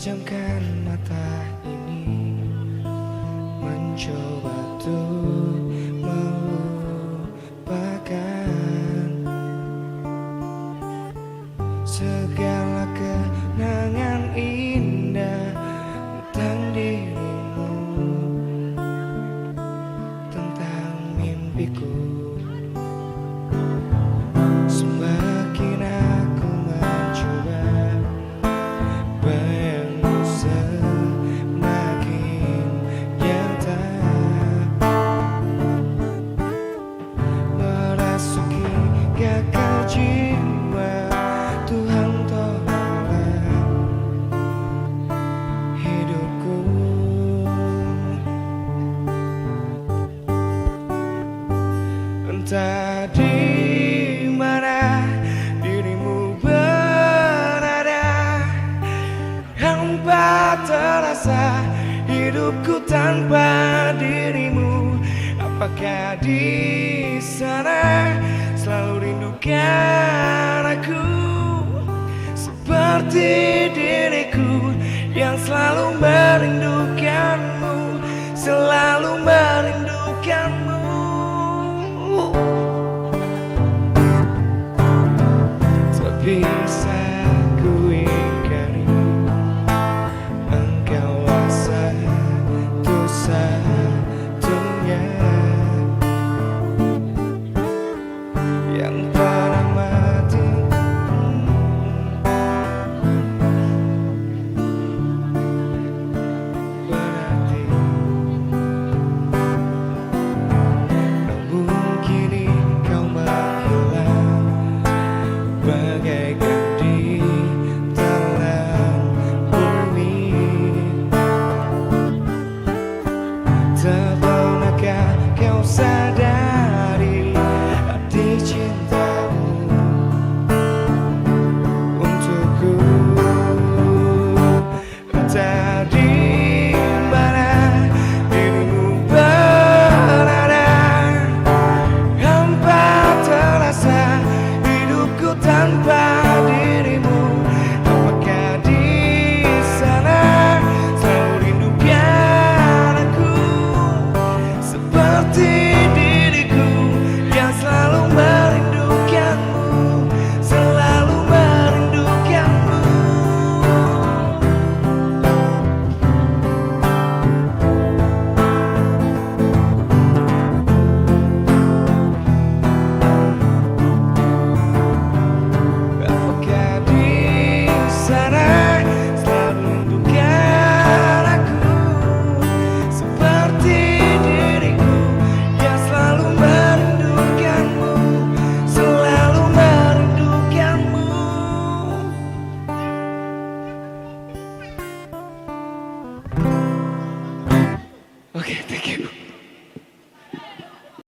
Pejamkan mata ini. Mencoba tuh melupakan Segala kenangan Entah di mana dirimu berada? Hampa terasa hidupku tanpa dirimu. Apakah di sana selalu rindukan aku? Seperti diriku yang selalu Selalu upside down.